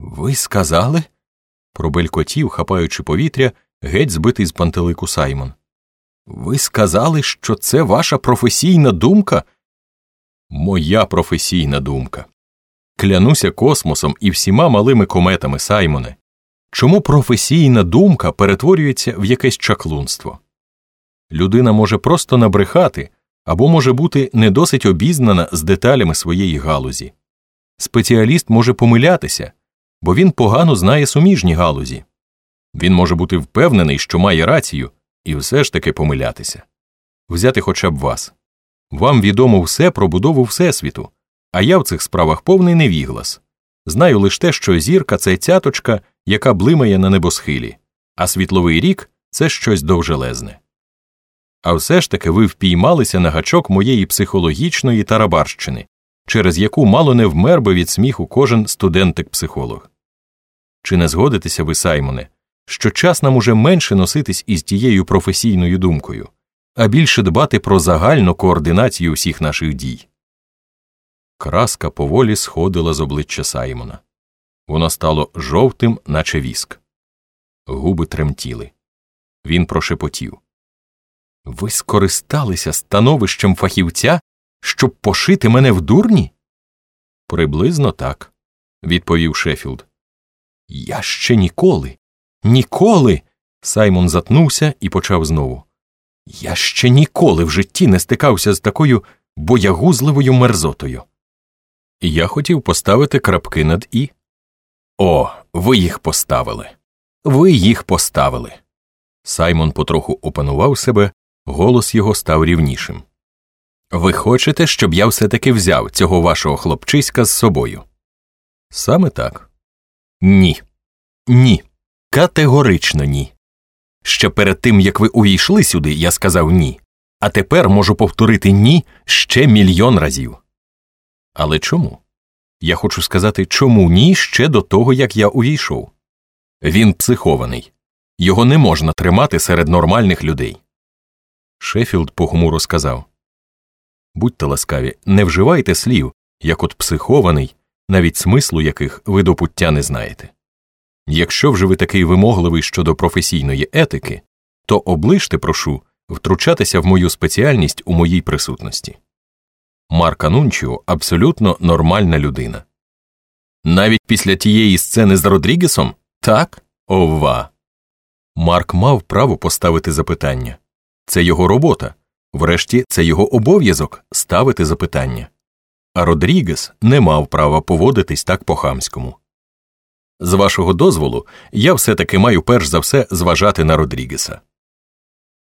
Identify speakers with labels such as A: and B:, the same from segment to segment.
A: Ви сказали? пробелькотів, хапаючи повітря, геть збитий з пантелику Саймон. Ви сказали, що це ваша професійна думка? Моя професійна думка. Клянуся космосом і всіма малими кометами, Саймоне. Чому професійна думка перетворюється в якесь чаклунство? Людина може просто набрехати або може бути не досить обізнана з деталями своєї галузі. Спеціаліст може помилятися, бо він погано знає суміжні галузі. Він може бути впевнений, що має рацію, і все ж таки помилятися. Взяти хоча б вас. Вам відомо все про будову Всесвіту, а я в цих справах повний невіглас. Знаю лише те, що зірка це цяточка, яка блимає на небосхилі, а світловий рік це щось довжелезне. А все ж таки ви впіймалися на гачок моєї психологічної тарабарщини, через яку мало не вмер би від сміху кожен студентик-психолог. Чи не згодитеся ви, Саймоне, що час нам уже менше носитись із тією професійною думкою, а більше дбати про загальну координацію всіх наших дій? Краска поволі сходила з обличчя Саймона. Воно стало жовтим, наче віск. Губи тремтіли. Він прошепотів. Ви скористалися становищем фахівця, щоб пошити мене в дурні? Приблизно так, відповів Шеффілд. Я ще ніколи, ніколи. Саймон затнувся і почав знову. Я ще ніколи в житті не стикався з такою боягузливою мерзотою. Я хотів поставити крапки над і. О, ви їх поставили. Ви їх поставили. Саймон потроху опанував себе, голос його став рівнішим. Ви хочете, щоб я все таки взяв цього вашого хлопчиська з собою? Саме так. Ні. Ні. Категорично ні. Ще перед тим, як ви увійшли сюди, я сказав ні, а тепер можу повторити ні ще мільйон разів. Але чому? Я хочу сказати, чому ні ще до того, як я увійшов. Він психований, його не можна тримати серед нормальних людей. Шеффілд похмуро сказав Будьте ласкаві, не вживайте слів, як от психований, навіть смислу яких ви до пуття не знаєте. Якщо вже ви такий вимогливий щодо професійної етики, то оближте, прошу, втручатися в мою спеціальність у моїй присутності. Марк Анунчіо абсолютно нормальна людина. Навіть після тієї сцени з Родрігесом? Так? Ова. Марк мав право поставити запитання. Це його робота. Врешті це його обов'язок ставити запитання. А Родрігес не мав права поводитись так по хамському. З вашого дозволу, я все таки маю перш за все зважати на Родрігеса.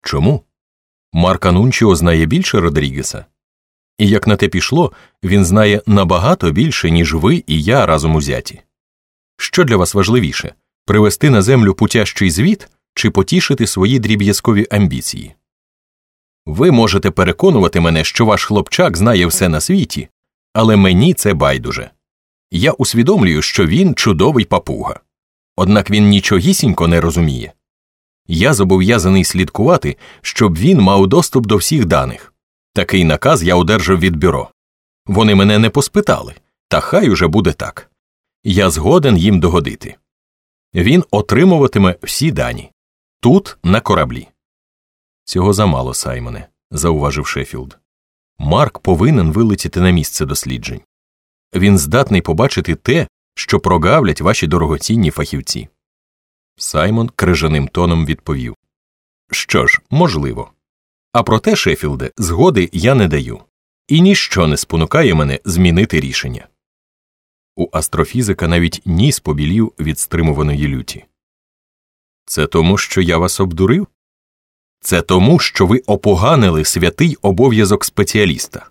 A: Чому? Марк Анунчіо знає більше Родрігеса. І як на те пішло, він знає набагато більше, ніж ви і я разом узяті. Що для вас важливіше привести на землю путящий звіт чи потішити свої дріб'язкові амбіції? Ви можете переконувати мене, що ваш хлопчак знає все на світі, але мені це байдуже. Я усвідомлюю, що він чудовий папуга. Однак він нічогісінько не розуміє. Я зобов'язаний слідкувати, щоб він мав доступ до всіх даних. Такий наказ я одержав від бюро. Вони мене не поспитали, та хай уже буде так. Я згоден їм догодити. Він отримуватиме всі дані тут, на кораблі. Цього замало, Саймоне, зауважив Шеффілд. Марк повинен вилетіти на місце досліджень. Він здатний побачити те, що прогавлять ваші дорогоцінні фахівці. Саймон крижаним тоном відповів Що ж, можливо. А проте, Шеффілде, згоди я не даю, і ніщо не спонукає мене змінити рішення. У астрофізика навіть ніс побілів від стримуваної люті. Це тому, що я вас обдурив? Це тому, що ви опоганили святий обов'язок спеціаліста.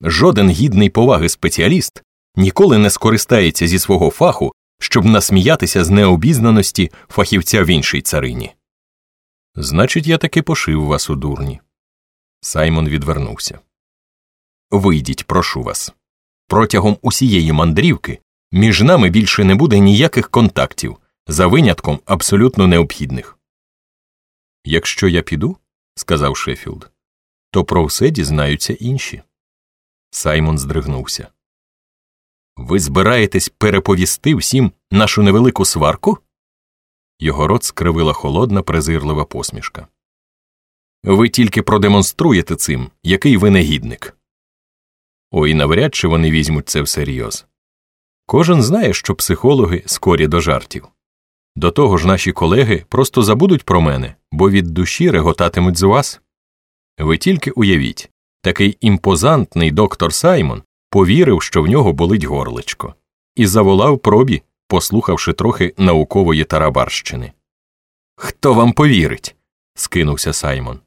A: Жоден гідний поваги спеціаліст ніколи не скористається зі свого фаху, щоб насміятися з необізнаності фахівця в іншій царині. Значить, я таки пошив вас у дурні. Саймон відвернувся. Вийдіть, прошу вас. Протягом усієї мандрівки між нами більше не буде ніяких контактів, за винятком абсолютно необхідних. Якщо я піду, сказав Шеффілд, то про все дізнаються інші. Саймон здригнувся. Ви збираєтесь переповісти всім нашу невелику сварку? Його рот скривила холодна, презирлива посмішка. Ви тільки продемонструєте цим, який ви негідник. Ой, навряд чи вони візьмуть це всерйоз. Кожен знає, що психологи скорі до жартів. До того ж, наші колеги просто забудуть про мене, бо від душі реготатимуть з вас. Ви тільки уявіть, такий імпозантний доктор Саймон повірив, що в нього болить горличко, і заволав пробі, послухавши трохи наукової тарабарщини. Хто вам повірить? скинувся Саймон.